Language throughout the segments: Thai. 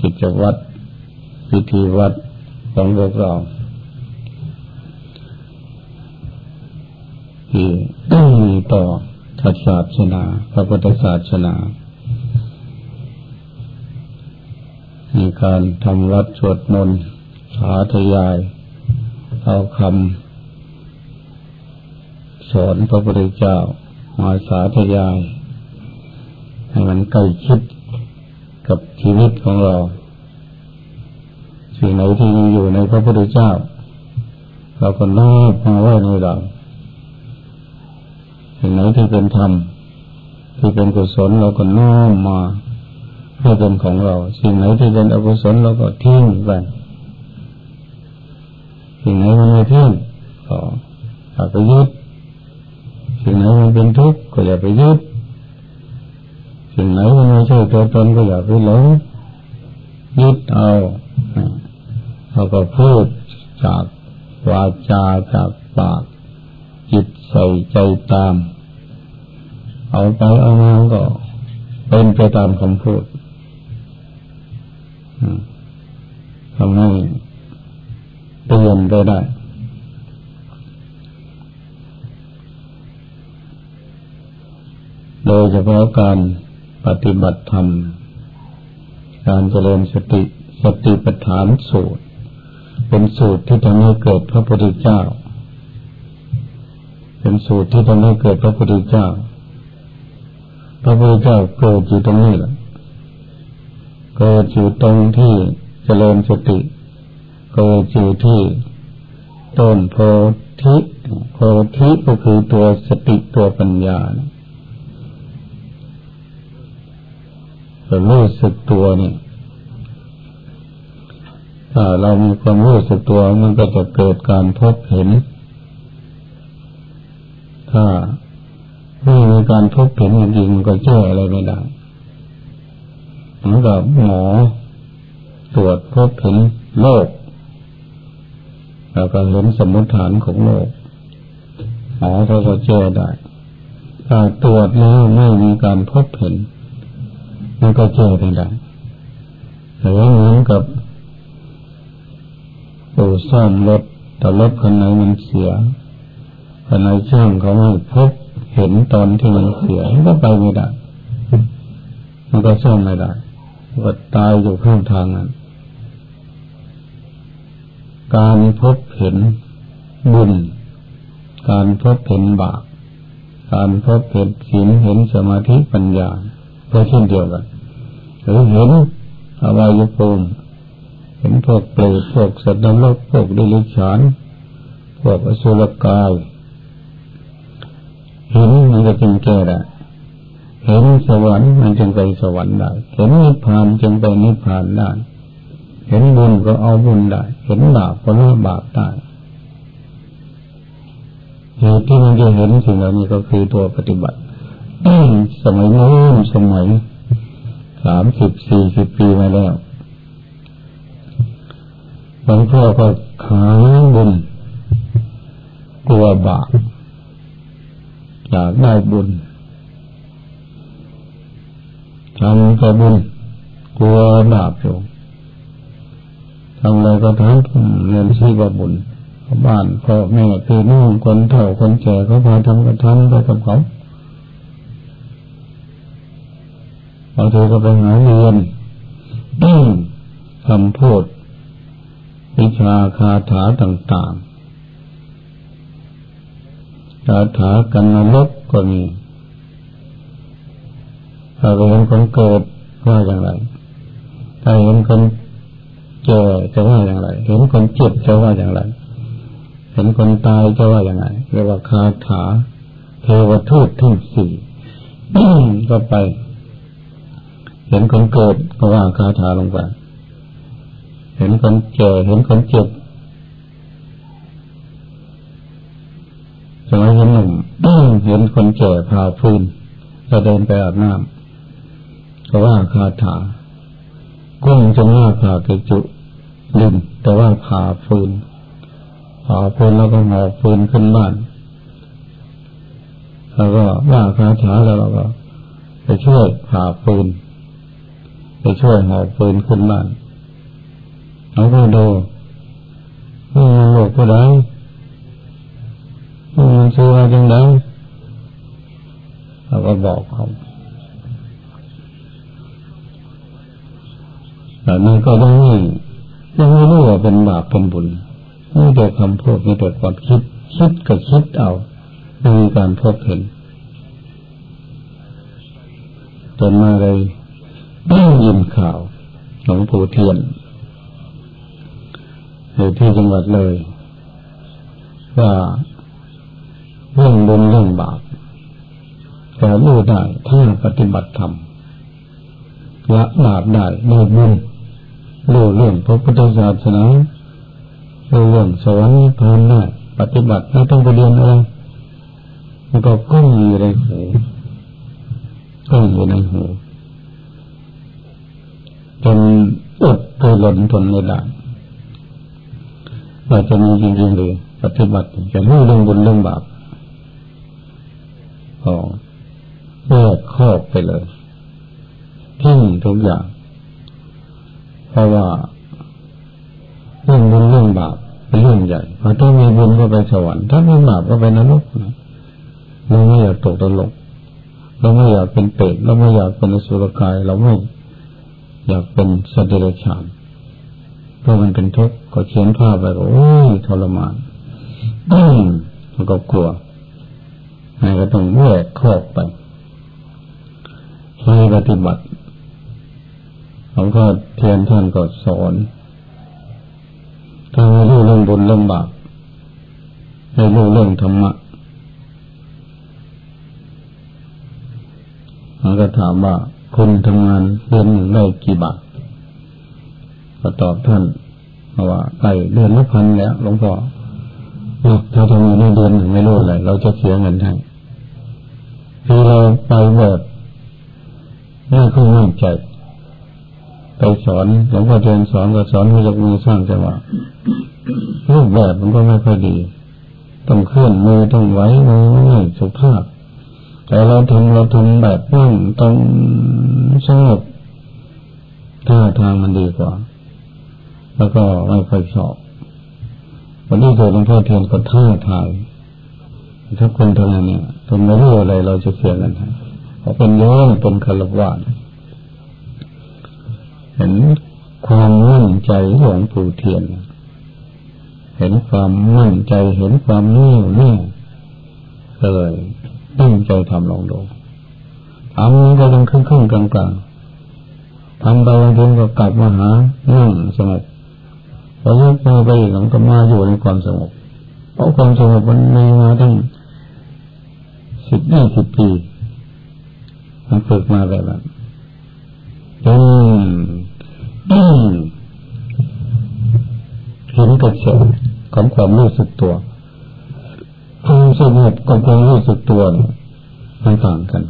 กิจวัตรพิธีวัดของพวกเราที่มีต่อทัศาสนาพระพุทธศาสนามีการทำวัดสวดมนต์สาธยาย เอาคำสอนพระพุทธเจ้ามาสาธยาย ให้มันใกล้ชิด กับชีวิตของเรา สิ่งไหนที่มีอยู่ในพระพุทธเจ้า เราก็น้อมมาไว้ในเราสิ่งไหนที่เป็นธรรมที่เป็นกุศลเราก็น้อมมาเพื่อเป็นของเรา สิ่งไหนที่เป็นอกุศลเราก็ทิ้งไปสิ่งไหนมันไม่ทิ้งก็อย่าไปยึดสิ่งไหนมันเป็นทุกข์ก็อย่าไปยึด สิ่งไหนมันไม่ใช่ตัวตนก็อย่าไปหลงยึดเอาเราก็พูดจากวาจาจากปาก จิตใส่ใจตาม เอาไปเอามาก็เป็นไปตามคำพูดทำให้เตือนได้ได้โดยเฉพาะการ ปฏิบัติธรรม การเจริญสติสติปัฏฐานสูตร เป็นสูตรที่ทำให้เกิดพระพุทธเจ้า เป็นสูตรที่ทำให้เกิดพระพุทธเจ้า พระพุทธเจ้าเกิดอยู่ตรงนี้แหละเกิดอยู่ตรงที่เจริญสติเกิดอยู่ที่ต้นโพธิโพธิก็คือตัวสติตัวปัญญาแต่ รู้สึกตัวเนี่ย ถ้าเรามีความรู้สึกตัวมันก็จะเกิดการพบเห็น ถ้าไม่มีการพบเห็นจริงๆก็เจออะไรไม่ได้เหมือนกับหมอตรวจพบเห็นโรคแล้วก็เห็นสมมติฐานของโรคหมอเขาก็เจอได้ถ้าตรวจแล้วไม่มีการพบเห็น มันก็เจอไม่ได้แต่ว่าเหมือนกับตูซ่อมรถแต่รถคันไหนมันเสียคันไหนช่างเขาไม่พบเห็นตอนที่มันเสียมันก็ไปไม่ได้ มันก็ซ่อมไม่ได้ก็ตายอยู่ข้างทางนั้นการพบเห็นบุญ การพบเห็นบาป การพบเห็นศีลเห็นสมาธิปัญญาก็เช่นเดียวกัน หรือเห็นอวัยภูมิเห็นพวกเปรตพวกสัตว์นรกพวกดิลิฉานพวกอสุรกายเห็นมันจะเป็นแก่ได้เห็นสวรรค์มันจึงไปสวรรค์ได้ เห็นนิพพานจึงไปนิพพานได้ เห็นบุญก็เอาบุญได้ เห็นบาปก็ละบาปได้เหตุที่มันจะเห็นสิ่งเหล่านี้ก็คือตัวปฏิบัติสมัยโน้นสมัยามสิบสี่สิบปีมาแล้วบางพ่อก็ขายบุญกลัวบาปอยากได้บุญทำก็บุญกลัวบาปอยู่ทำอะไรก็ทำเงินชีว่าบุญบ้านพ่อแม่คือน้องคนเฒ่าคนแก่เขาพาทำก็ทำไปกับเขา บางทีก็ไปหาเรียนคำพูดวิชาคาถาต่างๆ คาถากันนรกก็มีถ้าเห็นคนเกิดว่าอย่างไรถ้าเห็นคนเจอจะว่าอย่างไร เห็นคนเจ็บจะว่าอย่างไร เห็นคนตายจะว่าอย่างไรเรียกว่าคาถาเทวทูตทั้งสี่ก็ไป เห็นคนเกิดก็ว่าคาถาลงไป เห็นคนเจอเห็นคนเจ็บสมัยหนุ่มเห็นคนแก่พาฟื้นก็เดินไปอาบน้ำก็ว่าคาถากุ้งจะว่าผ่ากระจุลินแต่ว่าผ่าฟืนผ่าฟืนแล้วก็หอบฟืนขึ้นบ้าน แล้วก็ว่าคาถาแล้วเราก็ไปช่วยผ่าฟืน ไปช่วยหอบปืนขึ้นบ้านเราก็ดูนี่มันโลกก็ได้นี่มันชื่อจังไดเราก็บอกเขาแต่นั้นก็ต้องไม่ยังไม่รู้ว่าเป็นบาปเป็นบุญไม่แต่คำพูดไม่แต่ความคิดคิดก็คิดเอาไม่มีการพบเห็นจนมาเลย ได้ยินข่าวหลวงปู่เทียนอยู่ที่จังหวัดเลย ว่าเรื่องบุญเรื่องบาปแต่รู้ได้ถ้าปฏิบัติธรรมละบาปได้ได้บุญรู้เรื่องพระพุทธศาสนารู้เรื่องสวรรค์นิพพานได้ปฏิบัติไม่ต้องไปเรียนอะไรมันก็ก้องอยู่ในหูก้องอยู่ในหู จนอดไปหล่นทนไม่ได้ว่าจะมีจริงๆหรือปฏิบัติจะรู้เรื่องบุญเรื่องบาปอ๋อแยกครอบไปเลยทิ้งทุกอย่าง เพราะว่าเรื่องบุญเรื่องบาปเป็นเรื่องใหญ่ถ้ามีบุญก็ไปสวรรค์ถ้ามีบาปก็ไปนรกนะเราไม่อยากตกตลกเราไม่อยากเป็นเปรตเราไม่อยากเป็นสุรกายเราไม่ อยากเป็นสัตว์เดรัจฉานเพราะมันเป็นทุกข์ก็เขียนภาพไปโอ้ยทรมานมันก็กลัวให้ก็ต้องแยกครอบไปให้ปฏิบัติหลวงพ่อเทียนท่านก็สอนถ้าไม่รู้เรื่องบุญเรื่องบาปไม่รู้เรื่องธรรมะเขาก็ถามว่า คุณทำงานเดือนหนึ่งได้กี่บาทก็ตอบท่านว่าได้เดือนละพันแล้วหลวงพ่อถ้าทำงานได้เดือนหนึ่งไม่รู้อะไรเราจะเสียเงินให้คือเราไปแบบน่าขึ้นมั่นใจไปสอนหลวงพ่อเทียนสอนก็สอนให้ยกมือสร้างจังหวะรูปแบบมันก็ไม่ค่อยดี ต้องเคลื่อนมือต้องไหวมือไม่สุภาพ แต่เราทำเราทำแบบนั่งต้องสงบท่าทางมันดีกว่า แล้วก็ไม่ค่อยชอบวันนี้เกิดหลวงพ่อเทียนก็ท่าทายถ้าคนทำงานเนี่ยทำไม่รู้อะไรเราจะเสียกันเพราเป็นโยมเป็นคารวะเห็นความมั่นใจหลวงปู่เทียน เห็นความมั่นใจเห็นความแน่วแน่เลย ตั้งใจทำลองดูทำก็ยังครึ่งครึ่งกลางกลางทำไปบางทีก็กลับมาหานั่งสงบพอยกมือไปอีกก็มาอยู่ในความสงบ เพราะความสงบมันมีมาตั้งสิบยี่สิบปีมันฝึกมาแบบนั้นจนเห็นกระแสของความรู้สึกตัว ความสงบกับความรู้สึกตัวมันต่างกัน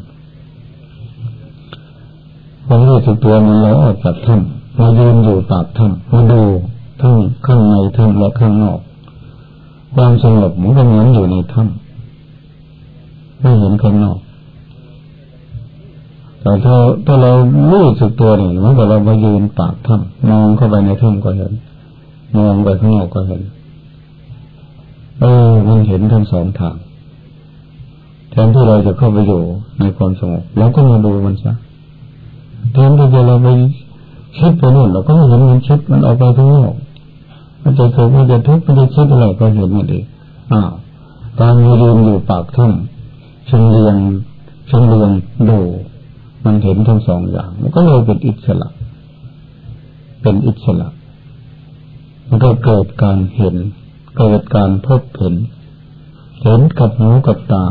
ความรู้สึกตัวมันเราออกจากถ้ำมายืนอยู่ปากถ้ำมาดูทั้งข้างในถ้ำและข้างนอก ความสงบมันก็เหมือนอยู่ในถ้ำไม่เห็นข้างนอกแต่ถ้าถ้าเรารู้สึกตัวเนี่ยมันก็เรามายืนปากถ้ำมองเข้าไปในถ้ำก็เห็นมองไปข้างนอกก็เห็น เออ มันเห็นทั้งสองทางแทนที่เราจะเข้าไปอยู่ในความสงบเราก็มาดูมันซะแทนที่จะเราไปคิดไปนู่นเราก็เห็นมันคิดมันออกไปข้างนอกมันจะสุขมันจะทุกข์มันจะคิดอะไรก็เห็นมันเองอ้าวการยืนอยู่ปากถ้ำชงเรียงเชิงเรียงดูมันเห็นทั้งสองอย่าง มันก็เลยเป็นอิสระ เป็นอิสระ มันก็เกิดการเห็น เกิดการพบเห็น เห็นกับหูกับตา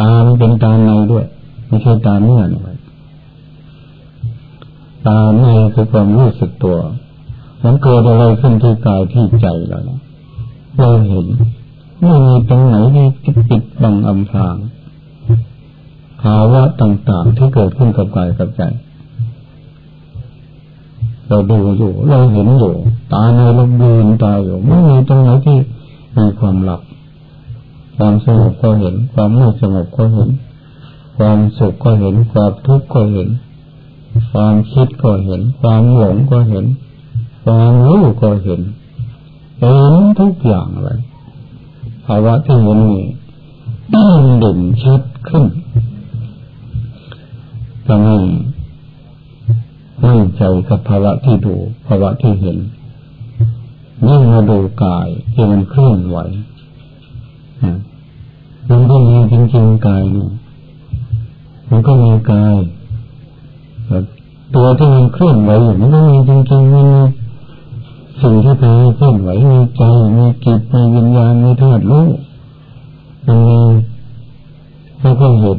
ตาเป็นตาในด้วย ไม่ใช่ตาเนื้อนะตาในคือความรู้สึกตัว มันเกิดอะไรขึ้นที่กายที่ใจเราเราเห็นไม่มีตรงไหนที่ปิดบังอำพรางภาวะต่างๆที่เกิดขึ้นกับกายกับใจ เราดูอยู่ เราเห็นอยู่ ตาในเราดูตาอยู่ไม่มีตรงไหนที่มีความหลับ ความสงบก็เห็น ความไม่สงบก็เห็น ความสุขก็เห็น ความทุกข์ก็เห็น ความคิดก็เห็น ความหลงก็เห็น ความรู้ก็เห็นเห็นทุกอย่างเลยภาวะที่เห็นนี่เด่นชัดขึ้นทำให้ ไม่งใจกับภาวะที่ดูภาวะที่เห็นยิ่งมาดูกายที่มันเคลื่อนไหวมันก็มีจริงๆกายนี่มันก็มีกายตัวที่มันเคลื่อนไหวอยู่มันก็มีจริงๆมันมีสิ่งที่พาเคลื่อนไหวมีใจมีจิตมีวิญญาณมีธาตุรู้มันมีเราก็เห็น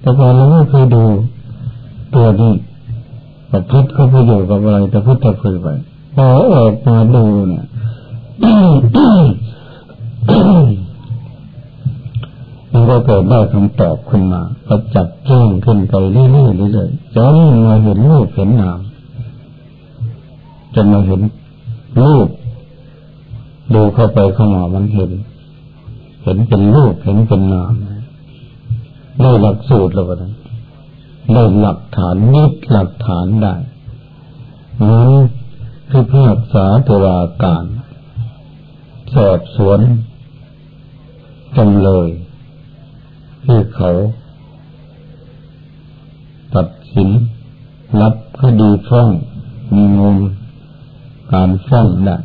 แต่พอเราไม่เคยดูตัวนี้ ประพฤติเขาประโยชน์กับอะไรแต่พุทธะพือไปพอออกมาดูเนี่ยมันก็เกิดได้คำตอบขึ้นมาประจับแจ้งขึ้นไปเรื่อยๆเรื่อยๆจนมาเห็นรูปเห็นนามจนมาเห็นรูปดูเข้าไปเข้ามามันเห็น เห็นเป็นรูปเห็นเป็นนามได้หลักสูตรแล้วก็ ได้หลักฐานนิดหลักฐานได้นั้นคือภาคษาตวาการ สอบสวนจำเลยที่เขา ตัดสิน รับคดีฟ้องมีมูลการฟ้องได้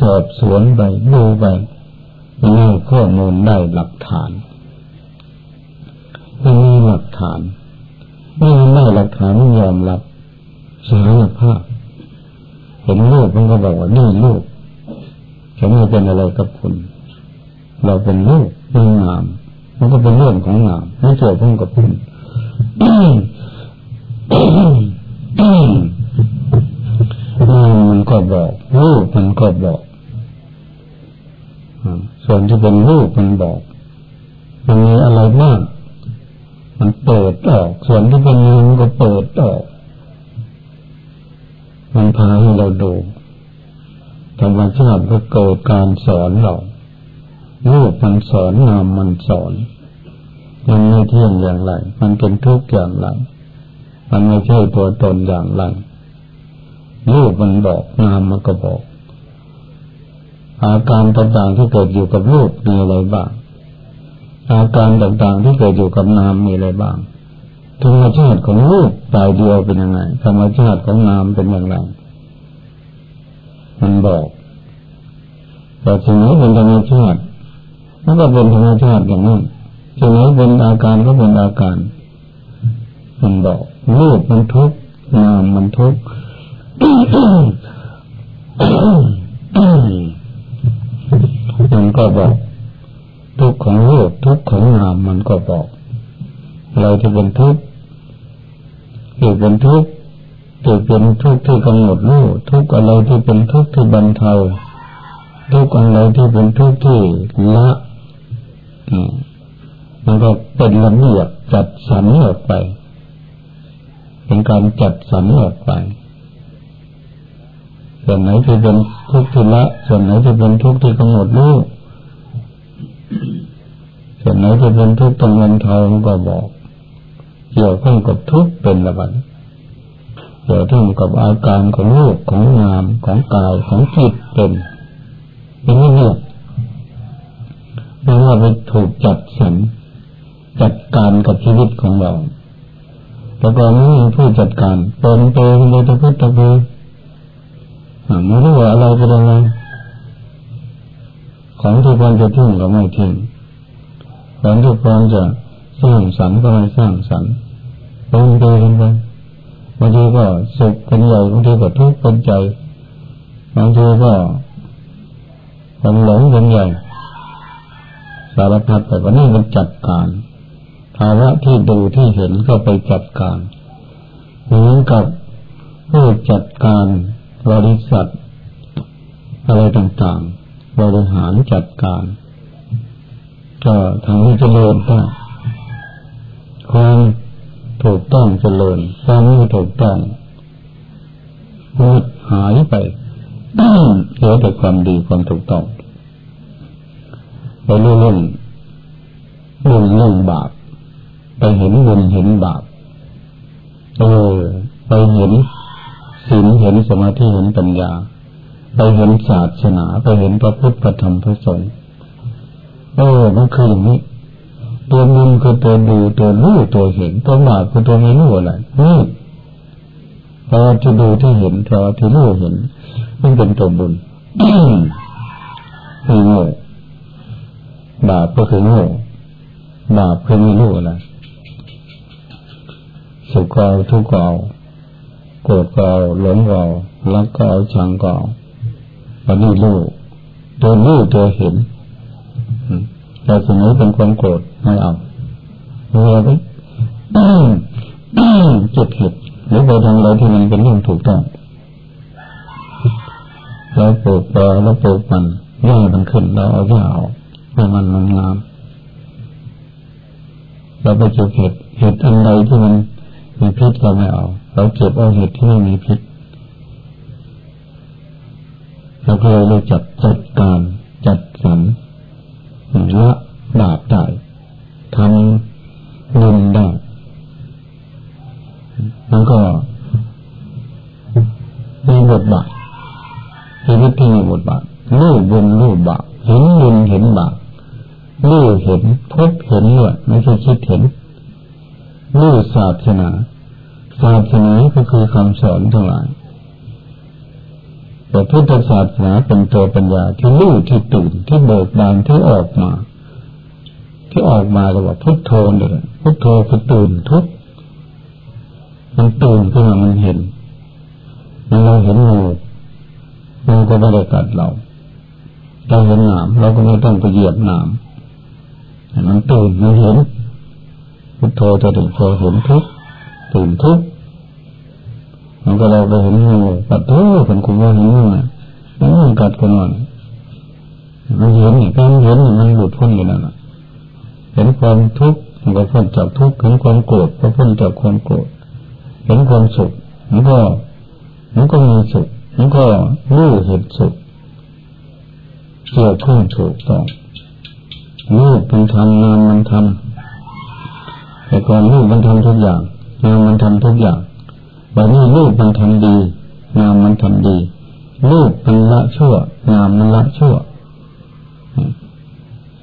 สอบสวนไปดูไปได้ข้อมูลได้หลักฐานม่มีหลักฐาน ไม่มีหลักฐานไม่ยอมรับสารภาพเห็นลูกมันก็บอกว่านี่ลูกฉันไม่เป็นอะไรกับคุณ เราเป็นลูกเป็นงามมันก็เป็นเรื่องของงามไม่เกี่ยวข้องกับคุณมันก็บอกลูกมันก็บอกส่วนที่เป็นลูกมันบอก มันมีอะไรมาก มันเปิดออก ส่วนที่เป็นมันก็เปิดออก มันพาให้เราดูธรรมชาติก็เกิดการสอนเรารูปมันสอนนามมันสอนมันไม่เที่ยงอย่างไร มันเป็นทุกข์อย่างไร มันไม่ใช่ตัวตนอย่างไรรูปมันบอกนามมันก็บอก อาการต่างๆที่เกิดอยู่กับรูปมีอะไรบ้าง อาการต่างๆที่เกิดอยู่กับนามมีอะไรบ้าง ธรรมชาติของรูปตายเดียวเป็นยังไง ธรรมชาติของนามเป็นอย่างไรมันบอกแต่สิ่งนี้เป็นธรรมชาติมันก็เป็นธรรมชาติอย่างนั้นสิ่งนี้เป็นอาการก็เป็นอาการ มันบอกรูปมันทุกข์นามมันทุกข์มันก็บอก ทุกข์ของรูปทุกข์ของนามมันก็บอก เราจะเป็นทุกข์ที่เป็นทุกข์ที่เป็นทุกข์ที่กำหนดรู้ทุกข์อะไรที่เป็นทุกข์ที่บรรเทาทุกข์อะไรที่เป็นทุกข์ที่ละมันก็เป็นระเบียบจัดสรรออกไป เป็นการจัดสรรออกไป ส่วนไหนที่เป็นทุกข์ที่ละ ส่วนไหนที่เป็นทุกข์ที่กำหนดรู้ ส่วนไหนที่เป็นทุกข์ตรงเงินทองก็บอก เกี่ยวข้องกับทุกข์เป็นละบันเกี่ยวข้องกับอาการของรูปของงามของกายของจิตเป็นเป็นเนี่ยเพราะว่าไปถูกจัดสรรจัดการกับชีวิตของเราแต่ก่อนนี้ผู้จัดการเป็นเปนเลยตะพุตะพือไม่รู้ว่าอะไรเป็นอะไรของที่ควรจะทิ้งก็ไม่ทิ้ง ของที่ควรจะสร้างสรรค์ก็ไม่สร้างสรรค์เป็นไปกันไปบางทีก็สุขเป็นใหญ่บางทีก็ทุกข์เป็นใจบางทีก็ความหลงเป็นใหญ่สารพัดแต่วันนี้มันจัดการภาวะที่ดูที่เห็นก็ไปจัดการเหมือนกับผู้จัดการบริษัทอะไรต่างๆ บริหารจัดการ ก็ทำให้เจริญได้ความถูกต้องเจริญความไม่ถูกต้องหมดหายไปเหลือแต่ความดีความถูกต้องไปเรื่องเรื่องเรื่องบาปไปเห็นบุญเห็นบาปเออไปเห็นศีลเห็นสมาธิเห็นปัญญา ไปเห็นศาสนา ไปเห็นพระพุทธธรรมพระสงฆ์ เออ มันคืออย่างนี้ ตัวมุนคือตัวดูตัวรู้ตัวเห็น ตัวบาคือตัวไม่รู้อะไรนี่พอที่ดูที่เห็นพอที่รู้เห็น มันเป็นตัวบุญไม่โง่บาปก็คือโง่บาปคือไม่รู้อะไรสุขก็ทุกข์ก็โกรธก็หลงก็รักก็ชังก็วันนี้รู้ตัวรู้ตัวเห็น แต่สิ่งนี้เป็นความโกรธไม่เอาเราไปจุดเหตุหรือไปทำอะไรที่มันเป็นเรื่องถูกต้องเราปลูกปลาเราปลูกมันหญ้ามันขึ้นเราเอาหญ้าออกให้มันมันงามเราไปจุดเห็ดเห็ดอันใดที่มันมีพิษเราไม่เอาเราเก็บเอาเห็ดที่ไม่มีพิษเราก็เลยรู้จักจัดการจัดสรร ละบาปได้ทำเงินได้มันก็มีบทบาทชีวิตที่มีบทบาทรู้บุญรู้บาปเห็นบุญเห็นบาปรู้เห็นพบเห็นด้วยไม่ใช่คิดเห็นรู้ศาสนาศาสนาก็คือคำสอนทั้งหลาย แต่พุทธศาสนาเป็นตัวปัญญาที่รู้ที่ตื่นที่เบิกบานที่ออกมา ที่ออกมาเรียกว่าพุทโธเลยพุทโธคือตื่นทุกมันตื่นขึ้นมามันเห็น มันเราเห็นงูมันก็ไม่ได้กัดเราเราเห็นหนามเราก็ไม่ต้องไปเหยียบหนามมันตื่นมันเห็นพุทโธจะถึงพอเห็นทุกตื่นทุก มันก็เราไปเห็นงูกัดโอ้เป็นคุณว่าเห็นงูนะแล้วมันกัดกันนอนมันเห็นเนี่ยการเห็นมันหลุดพ้นอยู่นั่นเห็นความทุกข์มันก็พ้นจากทุกข์เห็นความโกรธก็พ้นจากความโกรธเห็นความสุขมันก็มันก็มีสุขมันก็รู้เห็นสุขเกี่ยวข้องถูกต้องรูปมันทำงานมันทำแต่ก่อนรูปมันทำทุกอย่างงานมันทำทุกอย่าง วันนี้รูปมันทำดีงานมันทำดี รูปมันละชั่วงานมันละชั่ว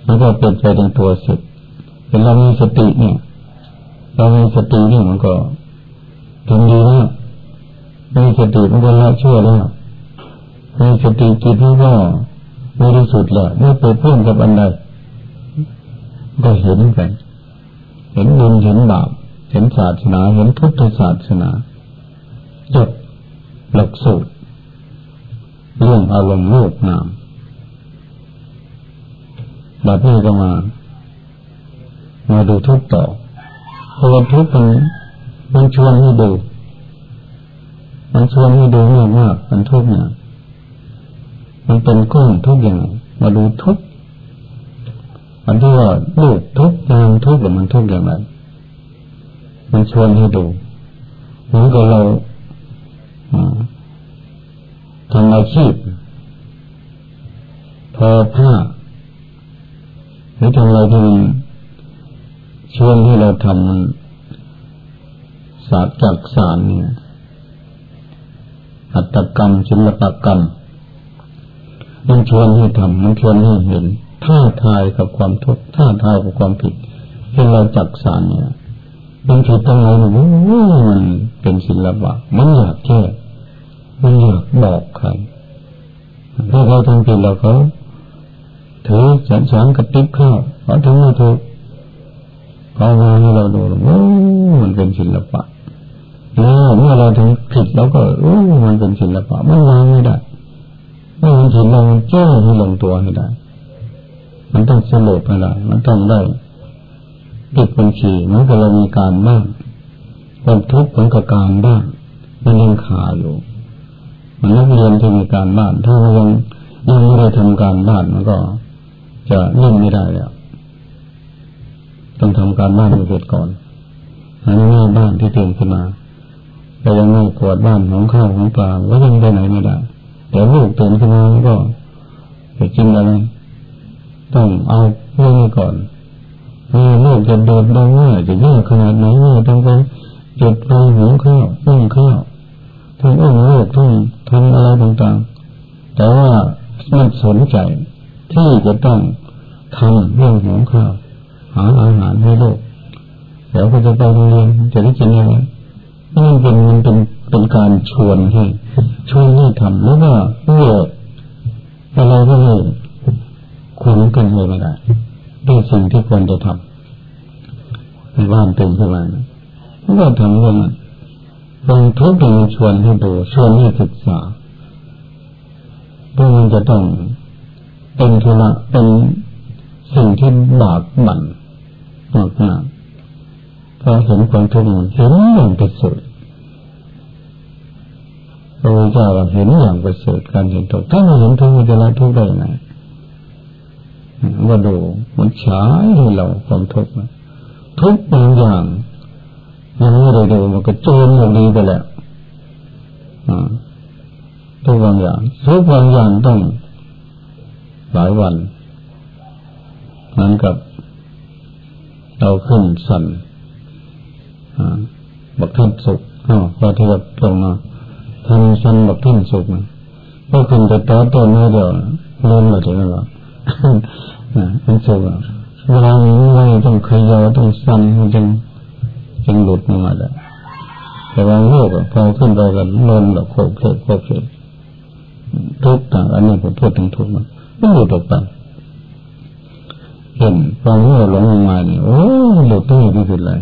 แล้วก็เป็นไปในตัวสิเป็นเรามีสติเนี่ย เรามีสตินี่มันก็ทำดีแล้วมีสติมันก็ละชั่วแล้วมีสติจิตมันก็ไม่รู้สุดแล้วไม่ไปเพิ่มกับอันใดก็เห็นกัน เห็นบุญเห็นบาป เห็นศาสนา เห็นพุทธศาสนา จบหลักสูตรเรื่องอารมณ์โลกนามบัดนี้ก็มา มาดูทุกต่อเพราะว่าทุกมันมันชวนให้ดู มันชวนให้ดูมากมากมันทุกเนี่ยมันเป็นก้อนทุกอย่าง มาดูทุกมันที่ว่าลูกทุกนามทุกหรือมันทุกอย่างไรมันชวนให้ดูเหมือนกับเราทำ อาชีพพอผ้าหรือทำอะไรที่ชวนให้เราทำมันศาสตร์จักสารเนี่ยหัตกรรมศิลปกรรมมันชวนให้ทำมันชวนให้เห็นท่าทายกับความทุกข์ท่าทายกับความผิดที่เราจักสารเนี่ยมันผิดตรงไหนมันเป็นศิลปะมันอยากแก้ มันอยากบอกใครถ้าเขาทำผิดเราเขาถือสันสานกระติบข้าวเขาถึงม่ถูกเขามาให้เราดูโอ้มันเป็นศิลปะแล้วเมื่อเราถึงผิดเราก็โอ้มันเป็นศิลปะมันวางไม่ได้ไม่มันผิดเราแก้ให้ลงตัวให้ได้ มันต้องสลบให้ได้มันต้องได้ปิดบัญชีมันก็เรามีการบ้างความทุกข์ของกับการบ้างมันยังขาอยู่ มันนักเรียนที่มีการบ้าน ถ้ายังยังไม่ได้ทำการบ้านมันก็ จะเล่นไม่ได้แล้วต้องทำการบ้านให้เสร็จก่อนอันนี้บ้านที่เตรียมขึ้นมาแต่ยังไม่กวดบ้านของข้าวของปลาก็ยังไปไหนไม่ได้แต่ลูกตื่นขึ้นมาก็จะกินอะไรต้องเอาเรื่องนี้ก่อนเออลูกจะโดดดังว่าจะยากขนาดไหนว่าต้องไปจุดไฟหุงข้าวนึ่งข้าว ทั้งอุ้มลูกทั้งทำอะไรต่างๆ แต่ว่าไมันสนใจที่จะต้องทำเรื่องหุงข้าวหาอาหารให้ลูกเดี๋ยวก็จะไปโรงเรียนจะได้กินอะไรนี่เป็นมันเป็นเป็นการชวนให้ชวนให้ทำแล้วก็เลือกอะไรก็ไม่คุยกันเลยไม่ได้ด้วยสิ่งที่ควรจะทำในบ้านเป็นขึ้นมาแล้วก็ทำเรื่องนั้น บางทุกอย่างชวนให้ดูชวนให้ศึกษาเพราะมันจะต้องเป็นธุระเป็นสิ่งที่บากบั่นมากมากพอเห็นความทุกข์เห็นอย่างประเสริฐพระเจ้าเห็นอย่างประเสริฐการเห็นทุกข์ถ้าไม่เห็นทุกข์จะละทุกข์ได้ยังไงว่าดูมันฉายให้เราความทุกข์ทุกบางอย่าง อยังไม่ได้ดูมันก็โจมอย่างนี้ไปแล้วทุกบางอย่างทุกบางอย่างต้องหลายวันนั้นกับเราขึ้นสันบักท่านสุกอ๋อพอที่จะตรงมาทำสันบักท่านสุกนะก็ขึ้นจะต่อต้นไม่เดียวล้มหมาถึงแล้วนะมันสุกอะเวลาไม่ต้องขยอต้องสันมันจึง จึงหลุดมาแล้แต่ว่าโลกพอขึ้นไปกันล้นแบบโคกเคโคกเคทุกต่างอันนี้ผมพูดถึงทุกมันไม่หลุดออกไปเห็นความโง่หลงมาเนี่ยโอ้หลุดที่ที่สุดเลย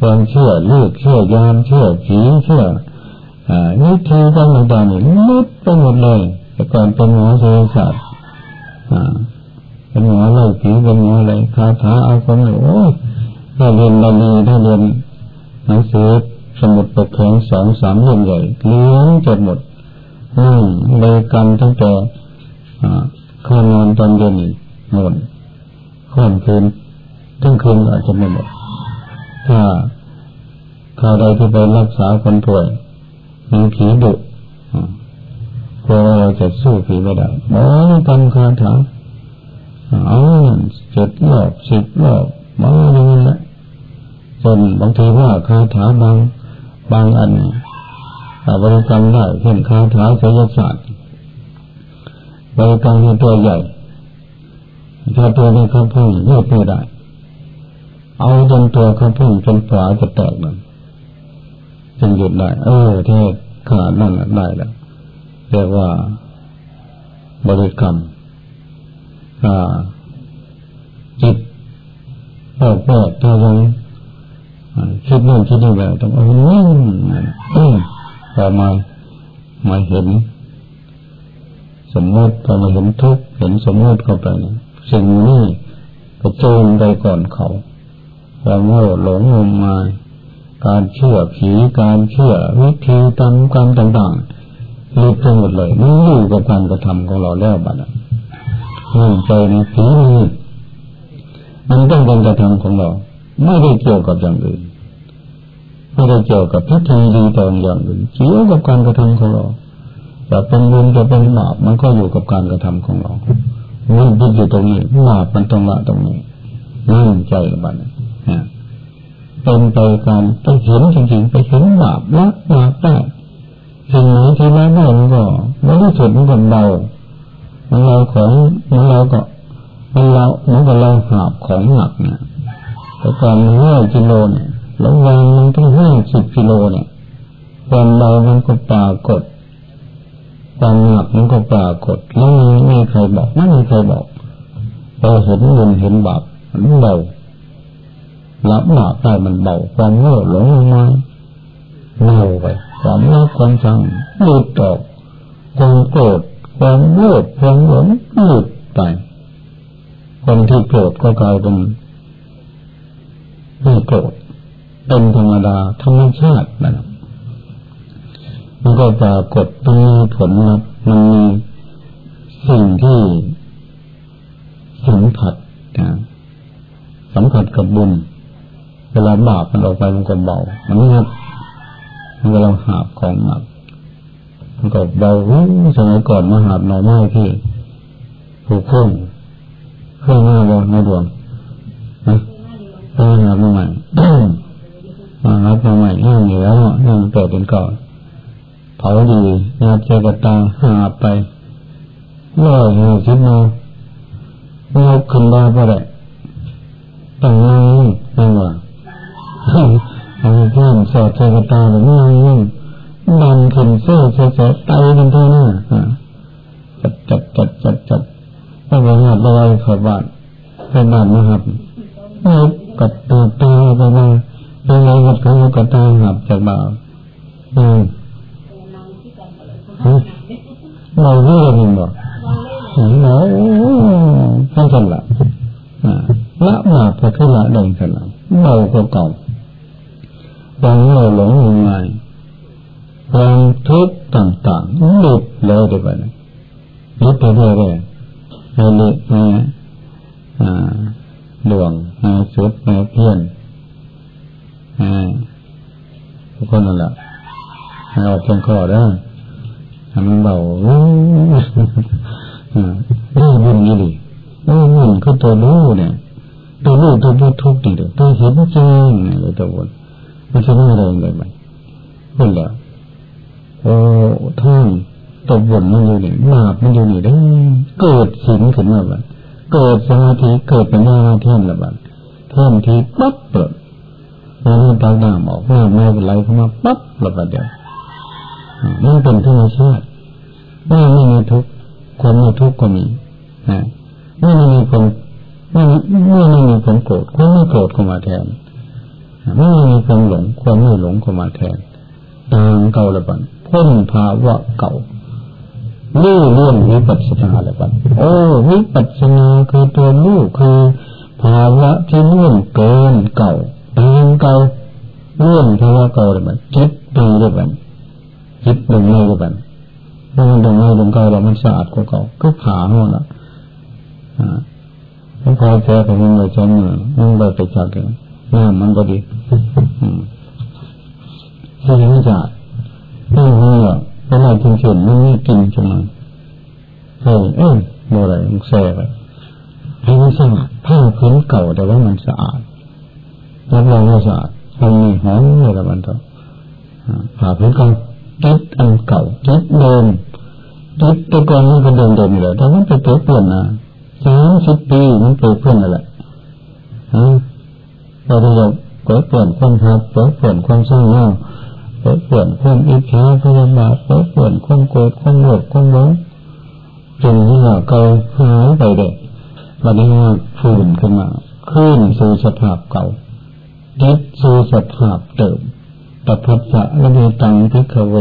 ความเชื่อเลือกเชื่อยามเชื่อผีเชื่อนิทีต่างๆนี่ลุดไปหมดเลย แต่ก่อนเป็นหมอเศรษฐศาสตร์เป็นหมอไล่ผีเป็นหมออะไรคาถาเอาคนเลยโอ้ ถ้าเรียนบาลีถ้าเรียนหนังสือสมุดปกแข็งสองสามเล่มใหญ่เลี้ยงจดหมดอืมเลยกันตั้งแต่ข้านอนตอนเย็นหมดข้ามคืนทั้งคืนอาจจะไม่หมด ถ้าถ้าใดที่ไปรักษาคนป่วยมีผีดุกลัวเราจะสู้ผีไม่ได้หมอทำคาถาเอาเจ็ดรอบสิบรอบ มาอย่างนี้แหละจนบางทีว่าคาถาบางบางอันบริกรรมได้เช่นคาถาศิลศาสตร์บริกรรมในตัวใหญ่ถ้าตัวนี้เขาพุ่งยืดไม่ได้ เอาจนตัวเขาพุ่งจนฝาจะแตกมันจึงหยุดได้ เออเทศขนาดนั้นได้แล้วเรียกว่าบริกรรมจิต ออกแปดถ้ายังคิดนู่นคิดนี่แบบต้องเอานิ่งพอมามาเห็น สมมติพอมาเห็นทุกเห็นสมมติเข้าไปนี่สิ่งนี้กระโจนไปก่อนเขาความโง่หลงงมงายการเชื่อผีการเชื่อวิธีตามกรรมต่างๆรีบไปหมดเลยมันอยู่กับการกระทำของเราแล้วบัดนี้ใจในผีนี้ มันต้องเป็นกระทำของเรา ไม่ได้เกี่ยวกับอย่างอื่น ไม่ได้เกี่ยวกับพิธีดีตองอย่างอื่นเกี่ยวกับการกระทำของเราจะเป็นบุญจะเป็นบาปมันก็อยู่กับการกระทำของเรามันยึดอยู่ตรงนี้บาปมันตรงละตรงนี้นั่งใจละบัดนะเป็นไปการไปเห็นจริงๆไปเห็นบาปละบาปได้สิ่งไหนที่ละได้มันก็ไม่ได้สุดมันก็เบามันเราของมันเราก็ มันเราเหมือนกับเราหาบของหนักเนี่ยแต่ก่อนมันห้ากิโลเนี่ยแล้ววางมันต้องห้าสิบกิโลเนี่ยความเบามันก็ปรากฏความหนักมันก็ปรากฏแล้วไม่มีใครบอกไม่มีใครบอกเราเห็นเงินเห็นบาปมันเบาละบาปได้มันเบาความโง่หลงมาเน่าไปความรักความชังหลุดออกความโกรธความโลภความหลงหลุดไป คนที่โกรธก็กลายเป็นไม่โกรธเป็นธรรมดาธรรมชาตินะครับมันก็ปรากฏมันมีผลนะมันมีสิ่งที่สัมผัสนะสัมผัสกับบุญเวลาบาปมันออกไปมันก็เบามันหนักมันก็เราหาบของหนักมันก็เบาสมัยก่อนมาหาบหน่อไม้ที่ถูกเครื่อง เครื่องหน้าบนในดวงนะเครื่องหาใหม่อ่ามาหามาใหม่ห้างอยู่แล้วห้างเปิดเป็นก่อนเผาดีงาเจกตาหาไปร้อยห้าสิบโลเงาขึ้นมาก็ได้ตั้งนั่งนั่งว่าเอาเพื่อนสอดเจกตาแบบนั่งดันขึ้นเสื้อเสื้อไตกันเท่านั้นจัดจัดจัดจัดจัด ต้องระงับระวังขอบาดไปบ้านนะครับเอากัดตาตาไปมาเป็นไงกัดเขากัดตาหับจากบ่าวอืมเราเรื่องมึงบอกเนาท่านสละละมาพอขึ้นละดินสละเราก็เก่ายังเราหลงงมายความทุกต่างๆหลุดแล้วเดี๋ยวไปนะหลุดไปเรื่อยๆ ให้หลุดนะอ่าดวงให้สุดให้เพี้ยนให้ทุกคนนั่นแหละให้ออกตรงคอได้ให้มันเบารู้บุญนี่ดิรู้บุญคือตัวรู้เนี่ยตัวรู้ตัวรู้ทุกข์นี่เด้อตัวเห็นจริงเลยตัวบนมันจะไม่อะไรเลยไหมพูดแล้วโอ้ท่าน ตัวบนมันอยู่นี่บาปมันอยู่นี่ได้เกิดสินขึ้นมาบ้างเกิดสมาธิเกิดเป็นหน้าเท่นละบ้างเท่นทีปั๊บเปิดแล้วมันตาหน้าออกหน้าไม่เป็นไรเข้ามาปั๊บละบ้างเดียวมันเป็นธรรมชาติเมื่อไม่มีทุกข์ความไม่ทุกข์ก็มีนะไม่มีความเมื่อเมื่อไม่มีความโกรธความไม่โกรธก็มาแทนไม่มีความหลงความไม่หลงก็มาแทนต่างเก่าละบันพ้นภาวะเก่า ลู่เรื่องวิปัสสนาและบันโอ้วิปัสสนาคือตัวลู่คือภาวะที่เลื่อนเกินเก่าตางเก่าเลื่อนภาวะเก่าเละบันจิตดีละบันจิตลงเลยละบันเมื่อมันลงเลยลงเก่าแล้วมันสะอาดกว่าเก่าก็ขาห้องละอ่าพอแก้ของมันเลยจนมันเลยไปจากกันน้ำมันก็ดีอืมที่ยังไม่สะอาดนี่ นี่อะเวลากินเฉยมันไม่กินจังเลยเออเอ้ยโมอะไรมันแซ่ไปให้มันสะอาดผ้าพื้นเก่าแต่ว่ามันสะอาดรับรองว่าสะอาดมันมีหอมอะไรมันต่อผ้าพื้นเก่าติดอันเก่าติดเดิมติดตัวก่อนมันก็เดิมเดิมเลยแต่ว่าไปเปลี่ยนนะสามสิบปีมันเปลี่ยนอะไรฮะเราจะเปิดเปลี่ยนความหักเปิดเปลี่ยนความสร้างเล่า เปิดเปลี่ยนความอิจฉาพยาบาทเปิดเปลี่ยนความโกรธความโลภความหลงจนที่เราเกาหายไปเด็กวันนี้ว่าฟื้นขึ้นมาขึ้นสู่สภาพเก่ายึดสู่สภาพเดิมปภัสสะระเมตังพิกเว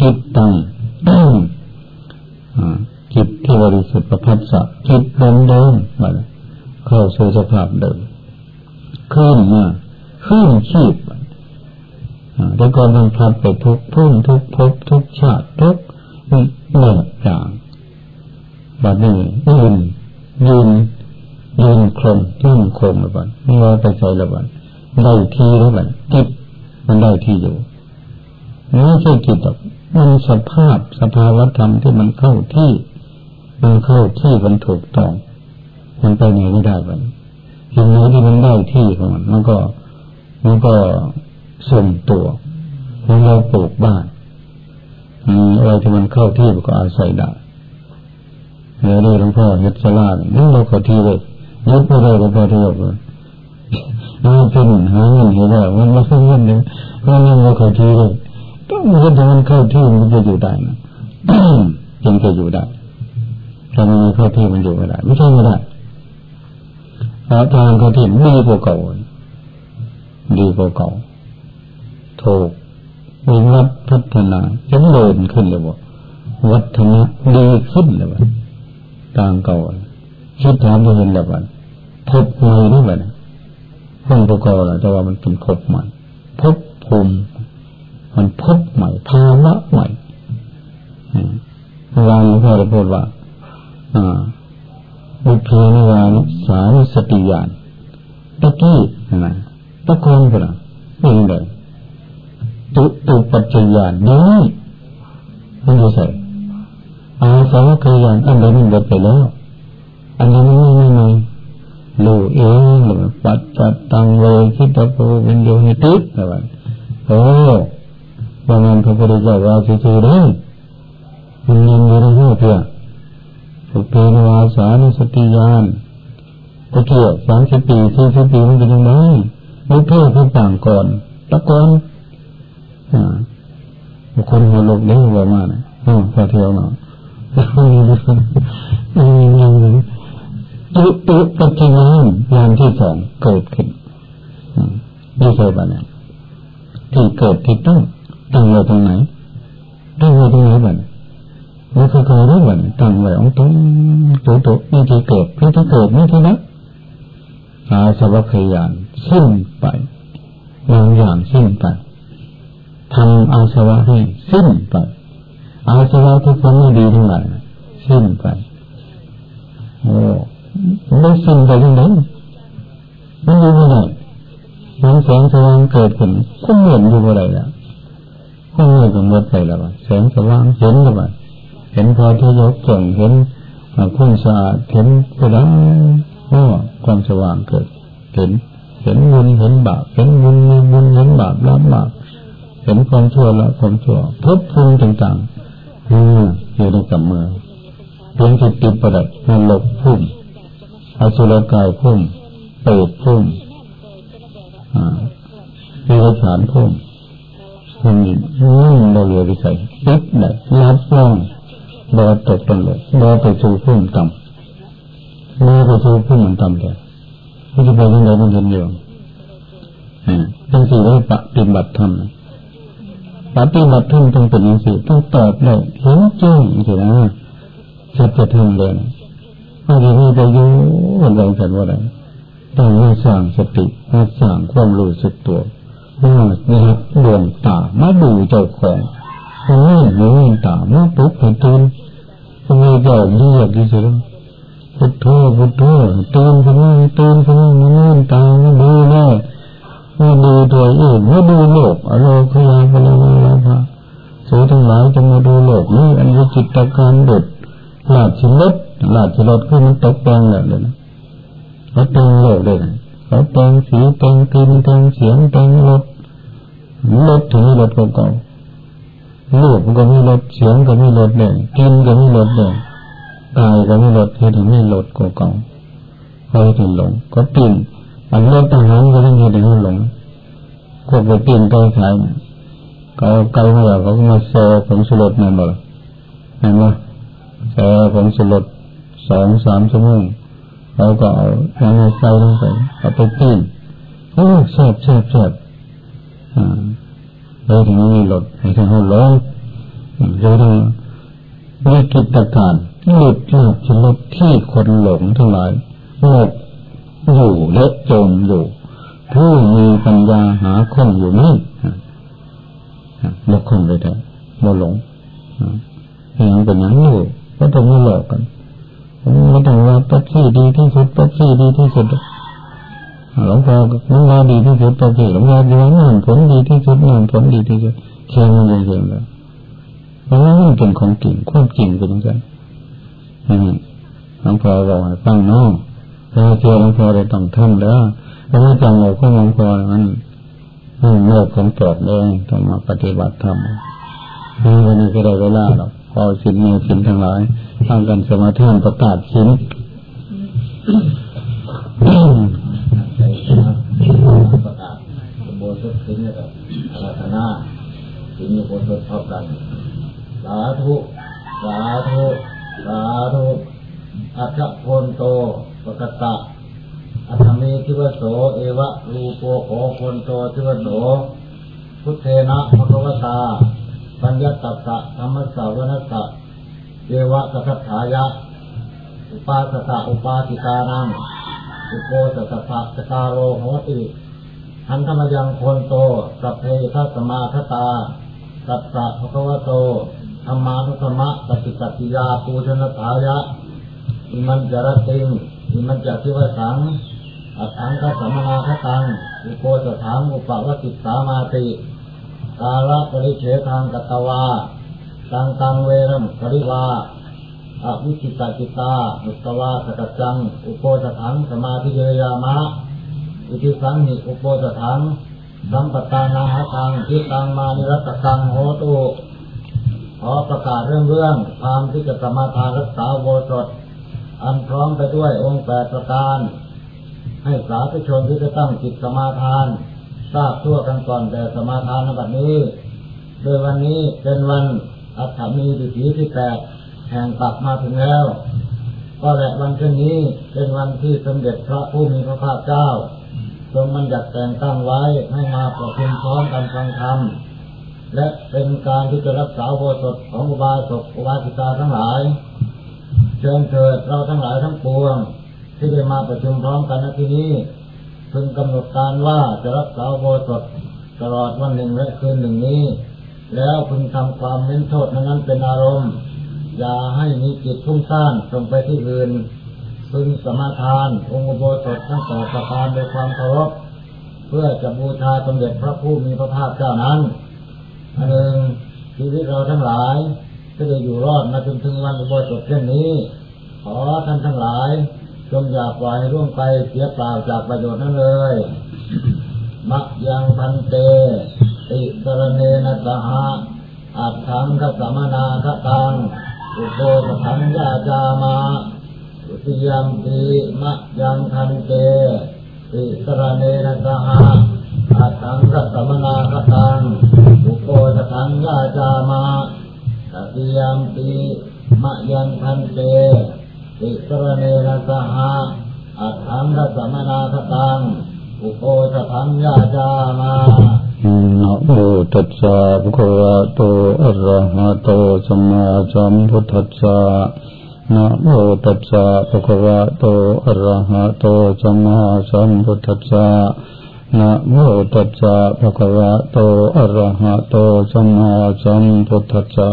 จิตตังจิตที่บริสุทธิ์ประพัสสะจิตเดิมเดิมมาเข้าสู่สภาพเดิมขึ้นมาขึ้นชีพ แล้วก็มันพัดไปทุกทุ่งทุกภพทุกชาติทุกเมื่ออย่างบัดนี้ยืนยืนยืนคลมยืนคลมแล้วบัดเมื่อไปใจแล้วบัดได้ที่แล้วบัดจิตมันได้ที่อยู่ไม่ใช่จิตหรอกมันสภาพสภาวธรรมที่มันเข้าที่มันเข้าที่มันถูกต้อง มันไปไหนไม่ได้บัดสิ่งไหนที่มันได้ที่ของมันมันก็มันก็ ส่งตัวเมื่อเราปลูกบ้านอะไรที่มันเข้าที่มันก็อาศัยได้เดี๋ยวนี้หลวงพ่อยึดสลาเนี่ยเราขอที่เลยยึดไม่ได้หลวงพ่อที่บอกเลยนี่เป็นหาเงินเห็นไหมมันเราเงินเนี่ยเงินเราข้าที่เลยต้องเงินที่มันเข้าที่มันจะอยู่ได้นะยังจะอยู่ได้ถ้ามันไม่เข้าที่มันอยู่ไม่ได้ ไม่ใช่ไม่ได้แล้วทางเข้าที่ดีกว่าเก่าดีกว่าเก่า ถูกมีวัดพัฒนาจำเริญขึ้นเลยว่าวัฒนะดีขึ้นเลยว่าต่างเก่าคิดถามตัวเองแบบว่าพบใหม่นี่แบบห้องประกอบแต่ว่ามันเป็นพบใหม่พบภูมิมันพบใหม่ภาวะใหม่เวลาหลวงพ่อจะพูดว่าอ่าบุพเพนวานสาสติญาณตะกี้นะตะกอนกันนะนี่เลย ตุตุปัจจยานนี้มันจะใส่อาสาวกยานอันนี้มันหมดไปแล้วอันนี้ไม่ไม่ไม่รู้เองปัจจัตตังเวคิตะโพวิญโยนิติอะไรโอ้บางงานพระพุทธเจ้าว่าสื่อๆเลยมันยังอยู่ในหัวเพื่อสุเพนวาสานุสติญาณตะเกียบสามสิบปีสี่สิบปีมันเป็นยังไงไม่เพิ่มขึ้นต่างก่อนตะกอน คนหัวโลกได้ว่ามาเนี่ยอ๋อพอเที่ยวเนาะตุตุปัจจัยยานที่สองเกิดขึ้นนี่เคยบ้านนี่ยที่เกิดที่ตั้งตั้งไว้ตรงไหนตั้งไว้ตรงไหนบ้านเราเคยเคยรู้บ้านตั้งไว้องตรงตัวตัวนี่ที่เกิดเพื่ที่เกิดนี่ที่นั้นอาสวัคยานสิ้นไปบางอย่างสิ้นไป ทำอาสวะให้สิ้นไปอาสวะที่ทำไม่ดีทั้งหลายสิ้นไปโอ้ไม่สิ้นไปยังไงมันอยู่ไม่ได้มันแสงสว่างเกิดขึ้นก็เหมือนอยู่อะไรล้วก็เหมือนกับหมดไปแล้วแสงสว่างเห็นแล้วเห็นพอที่ยกส่งเห็นคุ้งสะอาดเห็นไปแล้วก็ความสว่างเกิด เห็น เห็นบุญเห็นบาปเห็นบุญมีบุญเห็นบาปละบาป เห็นความชั่วละความชั่วพบภูมิต่างๆอยู่ในกับมือเพียงจิตติดประดับนรกพุ่มอสุรกายพุ่มเปรตพุ่มอ่าเดรัจฉานพุ่มมันนี่เราเหลือวิสัยยึดแบบรับร่องบอตกตนเลยบอไปสู่พุ่มต่ำบอไปสู่พุ่มมันต่ำเลยไม่จะไปยังไงมันเห็นเดียวอ่าทั้งสี่ได้ปฏิบัติธรรม ปฏิบัติธรรมต้องเป็นอย่างสี่ต้องตอบได้เห็นจริงสินะสัจธรรมเลยไม่ได้มีประโยชน์อะไรกันว่าอะไรต้องมาสร้างสติมาสร้างความรู้สึกตัวมานะครับดวงตามาดูเจ้าของมาดวงตามาปุ๊บเห็นตื่นทำไมเจ้าเรียกที่สุดพุทโธพุทโธตื่นขึ้นมาตื่นขึ้นมามานั่งตามาดูแน่ มาดูตัวเองมาดูโลกอโลกยาพลาวาภาสูทั้งหลายจะมาดูโลกนี่อันวิจิตรการเด็ดหลาดชิลดลาดชิลดคือมันตกแต่งแล้วเลยนะเขาแต่งโลกเลยนะเขาแต่งสีแต่งกลิ่นแต่งเสียงแต่งรถรถถึงรถเก่าๆลูกก็ไม่รถเสียงก็ไม่รถเลยกลิ่นก็ไม่รถเลยกายก็ไม่รถเห็นไม่รถเก่าๆเขาถึงหลงก็ปีน อันรถทหารก็ต้องเห็นให้หลงพวกไปปีนไปขายเขาเกาหัวเขาก็มาโซ่ผงสุรสนั่นบ่เห็นไหมแช่ผงสุรสองสามชั่วโมงเราก็เอาน้ำใส่ลงไปเอาไปปิ้งโอ้แซ่บแซ่บแซ่บอ่าเลยถึงมีรถให้ถึงห้องร้อนเลยถึงวิกฤตการหลุดลาบชนลดที่คนหลงทั้งหลายหลบ อยู่และจมอยู่ผู้มีปัญญาหาข้องอยู่นี่หลบข้องไปแต่โมหลงอย่างเป็นอย่างนี้ก็ต้องมาหลอกกันไม่ต้องว่าปัจจัยดีที่สุดปัจจัยดีที่สุดหลวงพ่อน้ำงาดีที่สุดปัจจัยหลวงพ่อดีว่างานผลดีที่สุดงานผลดีที่สุดเชื่อมันเยอะๆเลยเพราะว่ามันเป็นของจริงความจริงเป็นย่างนั้นหลวงพ่อบอกให้ฟังน้อง ถ้าเชื่อหลวงพ่อได้ต้องทำแล้วเราะว่จังหวะของหลวงพอมันมันโลกของปลอดเลยต้องมาปฏิบัติธรรมนี่วันนี้ก็ได้เวลาหรอกพอสินเมสินทั้งหลายทำกันสมาธิประกาศสินประกาศสมบูรณ์ทุกสินแล้วก็อาราธนาสินโบสถ์พร้อมกันสาธุสาธุสาธุอัจฉพนโต ปกตะอัตมีทิวโส เอวะรูปโปโขคนโตทิวโส พุทเทนะภควตาปัญญตัสสะธรรมสาวนสะเทวะสัทธายะ อุปาสสะอุปาติกานังอุโปสสะสกาโรโหติหันธรรมยังคนโต สัพเพทัสมาคตาตัสสะภควโตธรรมานุธรรมะปฏิกัติยาปูชนตายะอิมันจรติง อิมันจะทิวสังอัตังคสัมมาคตังอุโปสถังอุปวัติสามาติกาลปริเฉทางกัตวาตังตังเวรมปริวาอวิชิตาจิตามุตวาสกัจจัง อุโปสถังสมาธิเยยามะอิทิสังหิอุโปสถังสัมปตานาหตังทิตังมานิรัตตังโหตุขอประกาศเรื่องเรื่องความที่จะสมาทานรักษาโบสถ อันพร้อมไปด้วยองค์แปดประการ ให้สาธุชนที่จะตั้งจิตสมาทาน ทราบทั่วกันก่อนแต่สมาทานในบัดนี้ โดยวันนี้เป็นวันอัฐมีดิถีที่แปดแห่งตักมาถึงแล้ว ก็และวันเช่นนี้เป็นวันที่สมเด็จพระผู้มีพระภาคเจ้า ทรงบัญญัติแต่งตั้งไว้ให้มาประชุมพร้อมกันฟังธรรมและเป็นการที่จะรักษาโบสถของอุบาสกอุบาสิกาทั้งหลาย เชิญเถิดเราทั้งหลายทั้งปวง ที่ได้มาประชุมพร้อมกันณที่นี้พึงกำหนดการว่าจะรักษาโบสถตลอดวันหนึ่งและคืนหนึ่งนี้ แล้วพึงทำความเน้นโทษนั้นเป็นอารมณ์ อย่าให้มีจิตทุ่งซ่านส่งไปที่อื่นพึงสมาทาน องค์โบสถทั้งต่อประการโดยความเคารพ เพื่อจะบูชาสมเด็จพระผู้มีพระภาคเจ้านั้นอันหนึ่งชีวิตเราทั้งหลาย ที่ได้อยู่รอดมาจนถึงวันอุโบสถเช่นนี้ ขอท่านทั้งหลายจงอย่าปล่อยให้ร่วงไปเสียเปล่าจากประโยชน์นั้นเลยมักยังพันเตติสรเนนะสหะอัตถังคสมนาคตังอุโปสถังยาจามาอุติยัมปีมะยังพันเตติสรเนนะสหะอัตถังคสมนาคตังอุโปสถังยาจามา ตติยมปีมะยังพันเตติสรเนนะสหะอัตถังคสมนาคตัง อุโปสถังยาจามานะโมตัสสะภะคะวะโตอะระหะโตสัมมาสัมพุทธัสสะนะโมตัสสะภะคะวะโตอะระหะโตสัมมาสัมพุทธัสสะ นะโมตัสสะภะคะวะโต อะระหะโต สัมมาสัมพุทธัสสะ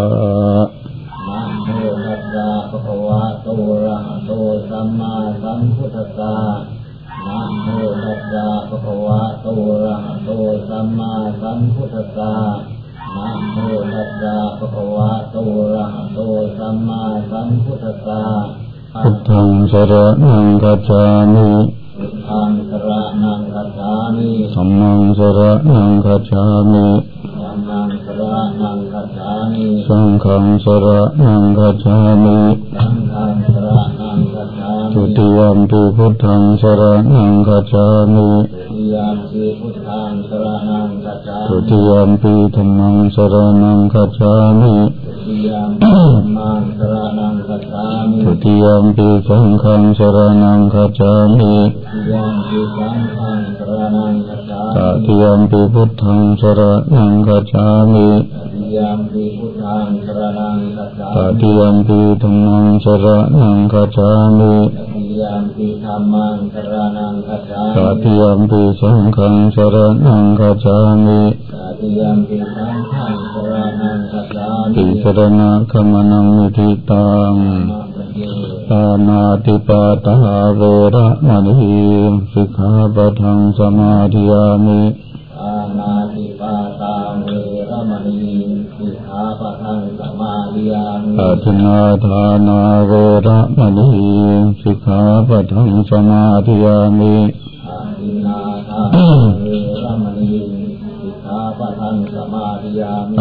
นะโมตัสสะภะคะวะโต อะระหะโต สัมมาสัมพุทธัสสะนะโมตัสสะภะคะวะโต อะระหะโต สัมมาสัมพุทธัสสะนะโมตัสสะภะคะวะโต อะระหะโต สัมมาสัมพุทธัสสะพุทธังสรณังกัจจามิ จฉามิธัมมังสรณังกัจจามิธัมมังสรณังคัจฉามิสังฆังสรณังกัจจามิสังฆังสรณังคัจฉาทุมิติยมปิพุทธังสรณังกัจจามิทุติยมปีพุทธังสรณังคัจฉาทุมิติยมปิธรรมังสรณังกัจจามิทุติยมปีธัมมังสรณังคัจฉามิทุติยมปิสังฆังสรณังกัจจามิต มิ ติยมปิพุทธังสรณังกัจจามิ ทุติยมปีพุทธังสรณังคัจฉา ต มิ ติยมปิธรรมังสรณังกัจจามิ ทุติยมปีธัมมังสรณังคัจฉา ต มิ ติยมปิสังฆังสรณังกัจจามิ ทุติยมปีสังฆังสรณังคัจฉามิ ติสรณะขมนังมิทิตัง สิกขาปะทังสมาธิยามิ อานาติปาตาเวรมณีสิกขาปะทังสมาธิยามิ อาทินาทานาเวระมณีสิกขาปะทังสมาธิยามิ อาทินนาทาเวรมณีสิกขาปะทังสมาธิยามิ อาพรหมจริยาเวระมณีสิกขาปะทังสมาธิยามิ อาบัมมุจริยาเวรมณีสิกขาปะทังสมาธิยามิ มุสาวาทาเวระมณีสิกขาปะทังสมาธิยามิ มุสาวาทาเวรมณีสิกขาปะทังสมาธิยามิ สุราเมรยะมัชฌะปมาตทานาเวระมณี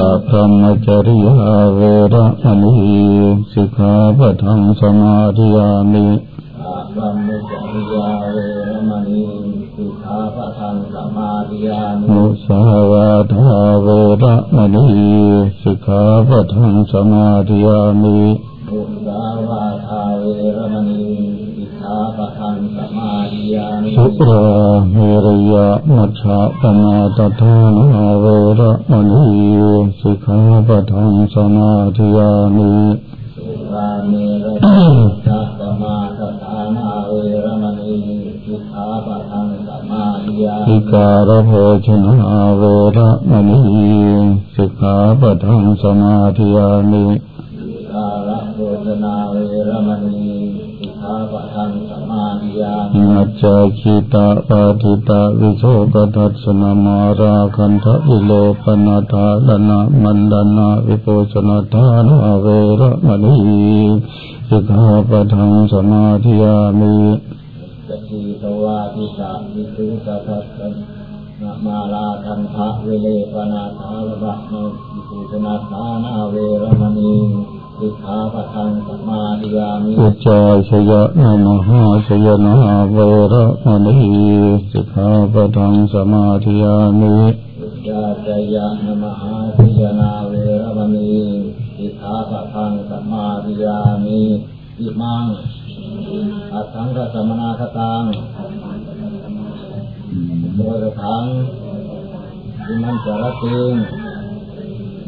අපමචරියා වේරමණී සිකාපතං සමාදියාමි අපමචරියා වේරමණී සිකාපතං සමාදියාමි මුසාවාදා වේරමණී සිකාපතං සමාදියාමි මුසාවාදා වේරමණී සතරා මෙරිය මච්ඡා පනාතථාන ආවේර අනියෝ සුඛාපතං සමාධියාමි සතරා මෙරිය මච්ඡා පනාතථාන ආවේර අනියෝ සුඛාපතං සමාධියාමි විකාර භෝජන ආවේර අනියෝ සුඛාපතං සමාධියාමි විකාර භෝජන ආවේර අනියෝ ปะทังสมาธิยามิอิการโภชนาเวระมณีสิกขาปะทังสมาธิยามิกาลโภชนาเวรมณีสิกขาปะทังสมาธิยามิมัจจาคิตาปาทิตาวิโชกทัสสนามาราคันทะวิโลปนาทาลนามันดานาวิโปชนาทานาเวระมณีสิกขาปะทังสมาธิยามิสกีตวาทิสาวิสุตทัสสะนะมาลาคันทะเวเลปนาทาระบะโนวิสุชนาทานาเวรมณี สิกขาปะทังสมาธิยามิอุจจาชยะนมหาชยนาเวระมณีสิกขาปะทังสมาธิยามิอุจจาจยะนมหาสิยนาเวรมณีสิกขาปะทังสมาธิยามิอิมังอัตถังกัสมนาคตังโดยถังอิมันจารติง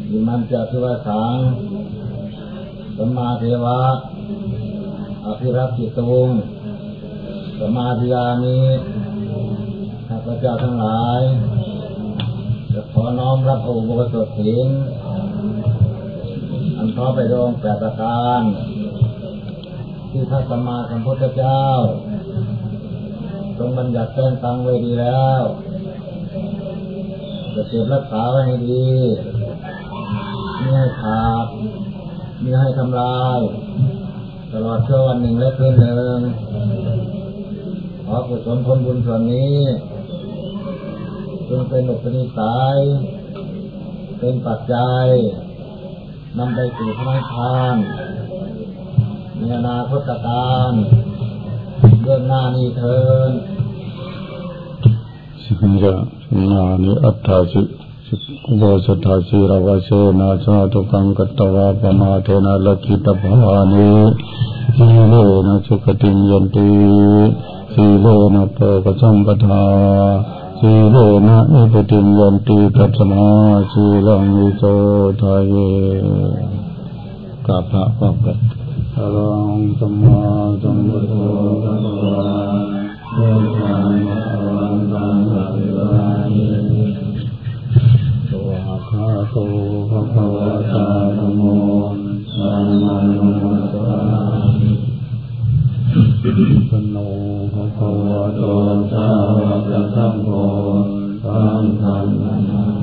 อิมันจะทิวสัง สมมาเทวะอภิรักษิตุงสมาธิยามิข้าพเจ้าทั้งหลายจะขอน้อมรับองค์บริสุทธิ์ศีลอันพร้อมไปรองแปดประการที่พระสัมมาสัมพุทธเจ้า ทรงบัญญัติแจ้งตังไว้ดีแล้วจะเก็บรักษาไว้ให้ดีไม่ให้ขาด ม่ให้ทำลาย ตลอดชั่ววันหนึ่งและคืนหนึ่งขอกุศลผลบุญส่วนนี้จงเป็นอุปนิสัยเป็นปัจจัยนำไปสู่พระนิพพานในอนาคตการเบื้องหน้านี้เทินสัญญานานิอัตถาสิ โวสถาสิรวเสนาสาตุกังกัตตวาปมาเทนะลกิตภาวานิสีโลนะสุขติยันติสีโลนะโปกสัมปทาสีโลนะนิพติยันติตัสมาสีลังวิโสทายเยกราบพระพร้อมกันอรังสัมมาสัมพุทโธพระวาโลกานะอรังสัมมาสัมพุทธสวาคา โตภะคะวะตาธโมสัมมาสัมพุทธโนภะคะวะโตสาวกสังโฆสัมพุทธ